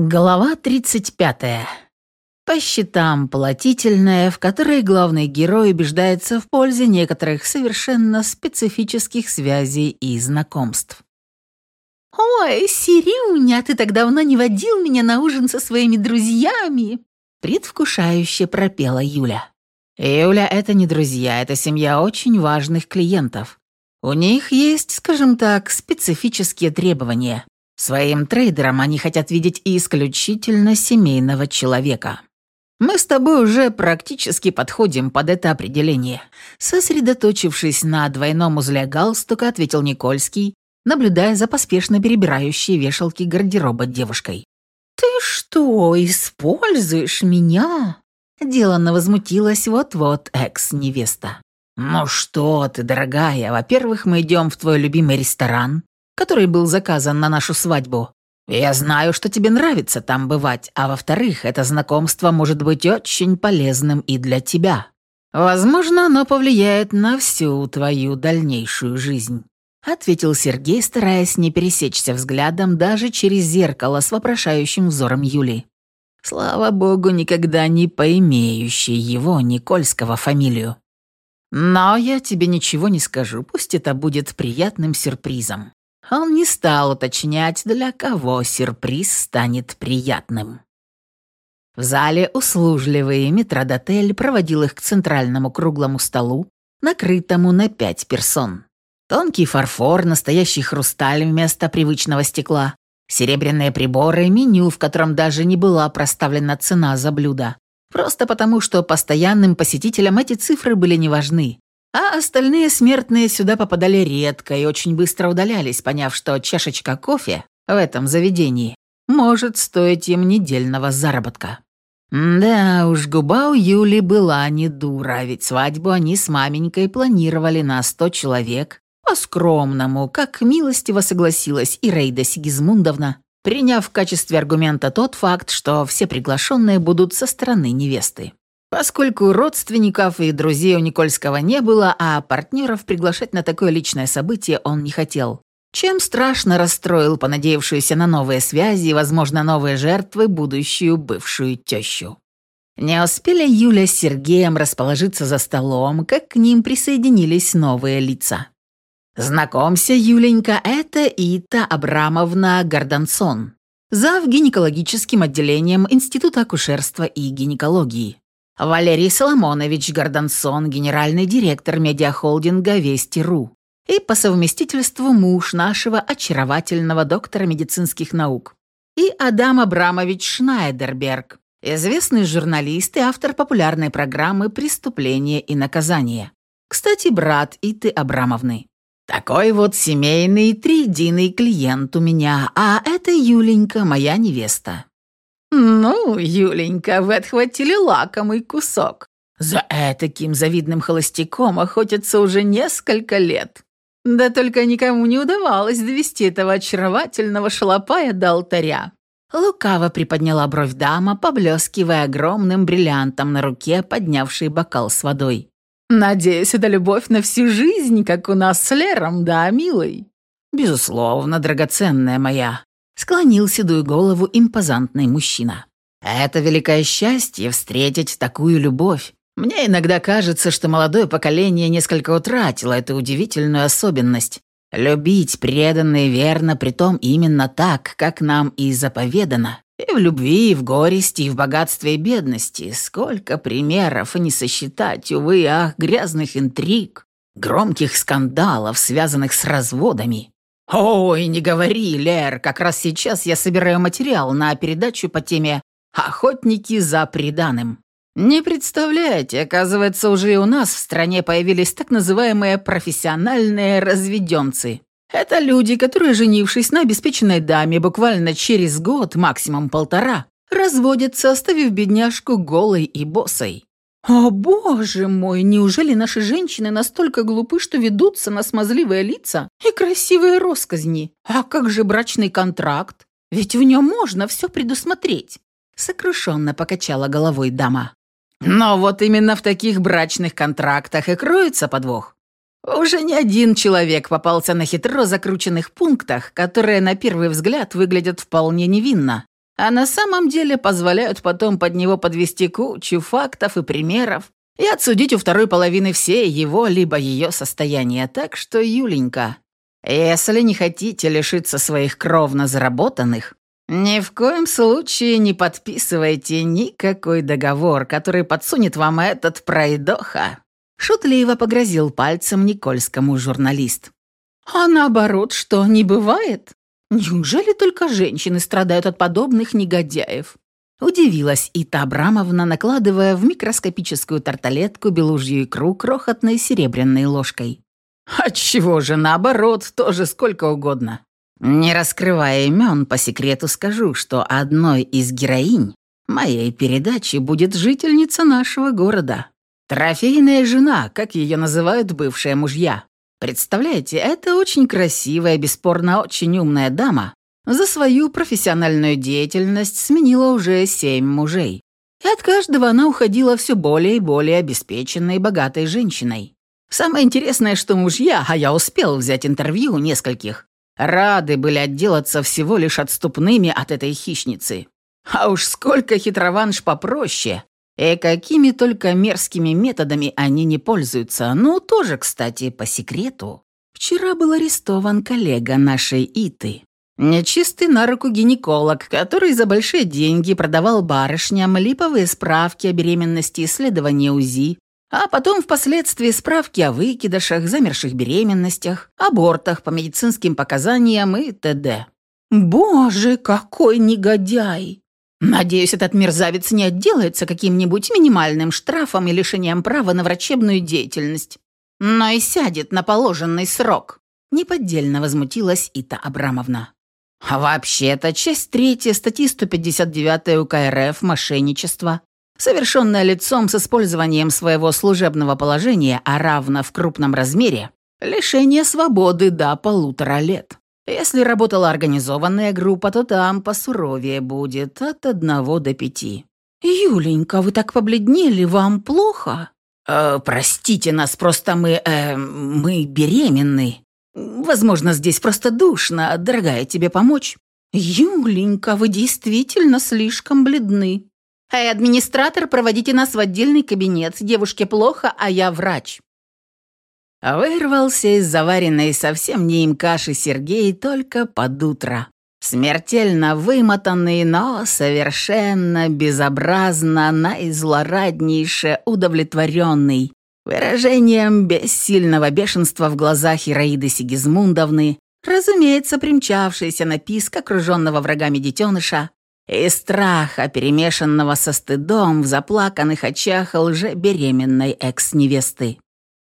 Глава 35. По счетам платительная, в которой главный герой убеждается в пользе некоторых совершенно специфических связей и знакомств. «Ой, Сирюня, ты так давно не водил меня на ужин со своими друзьями!» Предвкушающе пропела Юля. Юля — это не друзья, это семья очень важных клиентов. У них есть, скажем так, специфические требования. Своим трейдерам они хотят видеть исключительно семейного человека. Мы с тобой уже практически подходим под это определение. Сосредоточившись на двойном узле галстука, ответил Никольский, наблюдая за поспешно перебирающей вешалки гардероба девушкой. «Ты что, используешь меня?» Деланно возмутилась вот-вот экс-невеста. «Ну что ты, дорогая, во-первых, мы идем в твой любимый ресторан, который был заказан на нашу свадьбу. Я знаю, что тебе нравится там бывать, а во-вторых, это знакомство может быть очень полезным и для тебя. Возможно, оно повлияет на всю твою дальнейшую жизнь», — ответил Сергей, стараясь не пересечься взглядом даже через зеркало с вопрошающим взором Юли. Слава богу, никогда не поимеющий его Никольского фамилию. Но я тебе ничего не скажу, пусть это будет приятным сюрпризом. Он не стал уточнять, для кого сюрприз станет приятным. В зале услужливый метродотель проводил их к центральному круглому столу, накрытому на пять персон. Тонкий фарфор, настоящий хрусталь вместо привычного стекла, серебряные приборы, меню, в котором даже не была проставлена цена за блюдо. Просто потому, что постоянным посетителям эти цифры были не важны. А остальные смертные сюда попадали редко и очень быстро удалялись, поняв, что чашечка кофе в этом заведении может стоить им недельного заработка. Да уж, губа у Юли была не дура, ведь свадьбу они с маменькой планировали на сто человек, по-скромному, как милостиво согласилась и Рейда Сигизмундовна, приняв в качестве аргумента тот факт, что все приглашенные будут со стороны невесты. Поскольку родственников и друзей у Никольского не было, а партнеров приглашать на такое личное событие он не хотел. Чем страшно расстроил понадеявшуюся на новые связи и, возможно, новые жертвы будущую бывшую тещу. Не успели Юля с Сергеем расположиться за столом, как к ним присоединились новые лица. «Знакомься, Юленька, это Ита Абрамовна Гордонсон, зав. гинекологическим отделением Института акушерства и гинекологии. Валерий Соломонович Гордонсон, генеральный директор медиахолдинга «Вести.ру» и по совместительству муж нашего очаровательного доктора медицинских наук. И Адам Абрамович Шнайдерберг, известный журналист и автор популярной программы «Преступление и наказание». Кстати, брат Иты Абрамовны. Такой вот семейный триединый клиент у меня, а это Юленька, моя невеста. «Ну, Юленька, вы отхватили лакомый кусок. За этаким завидным холостяком охотятся уже несколько лет. Да только никому не удавалось довести этого очаровательного шалопая до алтаря». Лукаво приподняла бровь дама, поблескивая огромным бриллиантом на руке, поднявший бокал с водой. «Надеюсь, это любовь на всю жизнь, как у нас с Лером, да, милый?» «Безусловно, драгоценная моя», склонил седую голову импозантный мужчина. «Это великое счастье встретить такую любовь. Мне иногда кажется, что молодое поколение несколько утратило эту удивительную особенность. Любить преданно и верно, притом именно так, как нам и заповедано. И в любви, и в горести, и в богатстве и бедности. Сколько примеров, не сосчитать, увы, ах, грязных интриг, громких скандалов, связанных с разводами. «Ой, не говори, Лер, как раз сейчас я собираю материал на передачу по теме «Охотники за преданным». Не представляете, оказывается, уже и у нас в стране появились так называемые профессиональные разведенцы. Это люди, которые, женившись на обеспеченной даме буквально через год, максимум полтора, разводятся, оставив бедняжку голой и босой. «О, боже мой, неужели наши женщины настолько глупы, что ведутся на смазливые лица и красивые росказни? А как же брачный контракт? Ведь в нем можно все предусмотреть!» Сокрушенно покачала головой дама. «Но вот именно в таких брачных контрактах и кроется подвох. Уже не один человек попался на хитро закрученных пунктах, которые на первый взгляд выглядят вполне невинно, а на самом деле позволяют потом под него подвести кучу фактов и примеров и отсудить у второй половины все его либо ее состояние. Так что, Юленька, если не хотите лишиться своих кровно заработанных, ни в коем случае не подписывайте никакой договор, который подсунет вам этот пройдоха. Шутливо погрозил пальцем Никольскому журналист. А наоборот, что, не бывает? Неужели только женщины страдают от подобных негодяев? Удивилась Ита Абрамовна, накладывая в микроскопическую тарталетку белужью икру крохотной серебряной ложкой. «Отчего же, наоборот, тоже сколько угодно. Не раскрывая имен, по секрету скажу, что одной из героинь моей передачи будет жительница нашего города. Трофейная жена, как ее называют бывшие мужья. Представляете, это очень красивая, бесспорно очень умная дама за свою профессиональную деятельность сменила уже семь мужей. И от каждого она уходила все более и более обеспеченной и богатой женщиной. Самое интересное, что мужья, а я успел взять интервью у нескольких, рады были отделаться всего лишь отступными от этой хищницы. А уж сколько хитрованш попроще, и какими только мерзкими методами они не пользуются. Ну, тоже, кстати, по секрету. Вчера был арестован коллега нашей Иты. Нечистый на руку гинеколог, который за большие деньги продавал барышням липовые справки о беременности, исследования УЗИ, а потом впоследствии справки о выкидышах, замерших беременностях, абортах по медицинским показаниям и т.д. «Боже, какой негодяй!» Надеюсь, этот мерзавец не отделается каким-нибудь минимальным штрафом и лишением права на врачебную деятельность, но и сядет на положенный срок. Неподдельно возмутилась Ита Абрамовна. А вообще-то часть третья статьи 159 УК РФ «Мошенничество», совершенное лицом с использованием своего служебного положения, а равно в крупном размере, лишение свободы до полутора лет. Если работала организованная группа, то там посуровее будет, от одного до пяти. «Юленька, вы так побледнели, вам плохо?» «Э, «Простите нас, просто мы... Э, мы беременны. Возможно, здесь просто душно. Дорогая, тебе помочь?» «Юленька, вы действительно слишком бледны». «Эй, администратор, проводите нас в отдельный кабинет. Девушке плохо, а я врач». Вырвался из заваренной совсем не им каши Сергей только под утро. Смертельно вымотанный, но совершенно безобразно, наизлораднейше удовлетворенный. Выражением бессильного бешенства в глазах Ираиды Сигизмундовны, разумеется, примчавшейся на писк окруженного врагами детеныша, и страха, перемешанного со стыдом в заплаканных очах лже-беременной экс-невесты.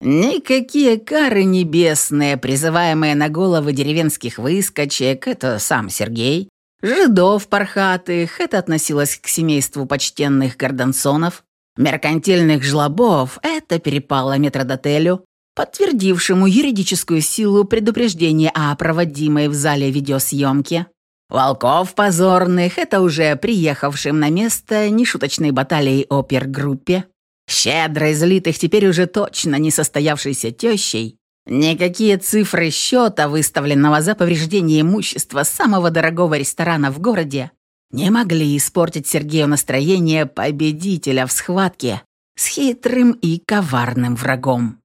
Никакие кары небесные, призываемые на головы деревенских выскочек, это сам Сергей, жидов пархатых, это относилось к семейству почтенных гордонсонов, меркантильных жлобов, это перепало метродотелю, подтвердившему юридическую силу предупреждения о проводимой в зале видеосъемке, волков позорных, это уже приехавшим на место нешуточной баталии опергруппе, Щедро излитых теперь уже точно не состоявшейся тещей, никакие цифры счета, выставленного за повреждение имущества самого дорогого ресторана в городе, не могли испортить Сергею настроение победителя в схватке с хитрым и коварным врагом.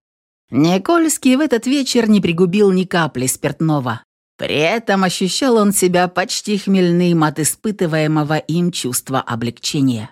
Никольский в этот вечер не пригубил ни капли спиртного. При этом ощущал он себя почти хмельным от испытываемого им чувства облегчения.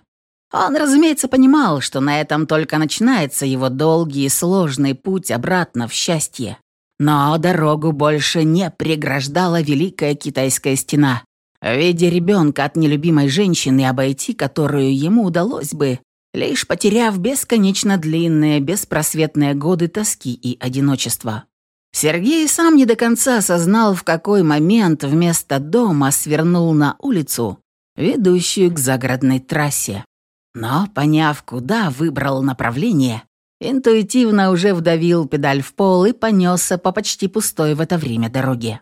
Он, разумеется, понимал, что на этом только начинается его долгий и сложный путь обратно в счастье. Но дорогу больше не преграждала Великая Китайская стена, в виде ребенка от нелюбимой женщины, обойти которую ему удалось бы, лишь потеряв бесконечно длинные, беспросветные годы тоски и одиночества. Сергей сам не до конца осознал, в какой момент вместо дома свернул на улицу, ведущую к загородной трассе. Но, поняв, куда выбрал направление, интуитивно уже вдавил педаль в пол и понесся по почти пустой в это время дороге.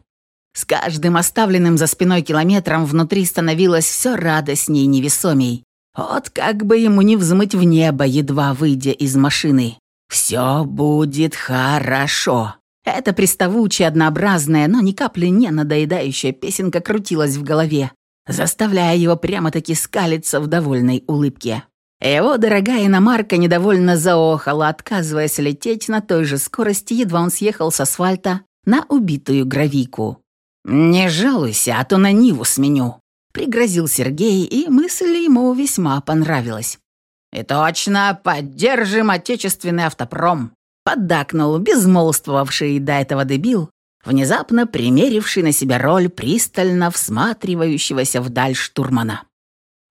С каждым оставленным за спиной километром внутри становилось все радостней и невесомей. Вот как бы ему не взмыть в небо, едва выйдя из машины. «Все будет хорошо». Эта приставучая, однообразная, но ни капли не надоедающая песенка крутилась в голове, заставляя его прямо-таки скалиться в довольной улыбке. Его дорогая иномарка недовольно заохала, отказываясь лететь на той же скорости, едва он съехал с асфальта на убитую гравийку. «Не жалуйся, а то на Ниву сменю», — пригрозил Сергей, и мысль ему весьма понравилась. «И точно, поддержим отечественный автопром», — поддакнул безмолвствовавший до этого дебил, внезапно примеривший на себя роль пристально всматривающегося вдаль штурмана.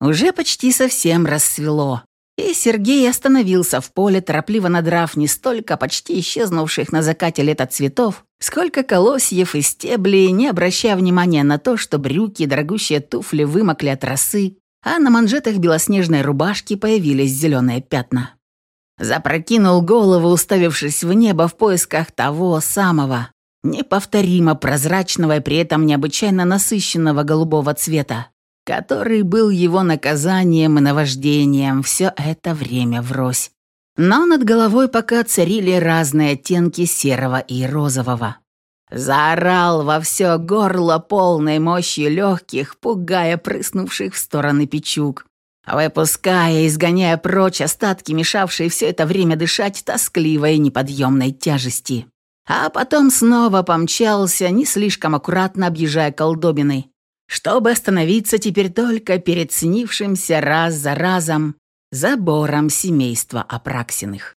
Уже почти совсем рассвело, и Сергей остановился в поле, торопливо надрав не столько почти исчезнувших на закате лета цветов, сколько колосьев и стеблей, не обращая внимания на то, что брюки и дорогущие туфли вымокли от росы, а на манжетах белоснежной рубашки появились зеленые пятна. Запрокинул голову, уставившись в небо в поисках того самого, неповторимо прозрачного и при этом необычайно насыщенного голубого цвета, который был его наказанием и наваждением все это время врозь. Но над головой пока царили разные оттенки серого и розового. Заорал во все горло полной мощи легких, пугая прыснувших в стороны печук, выпуская, изгоняя прочь остатки, мешавшие все это время дышать тоскливой неподъемной тяжести. А потом снова помчался, не слишком аккуратно объезжая колдобины, чтобы остановиться теперь только перед снившимся раз за разом забором семейства Апраксиных.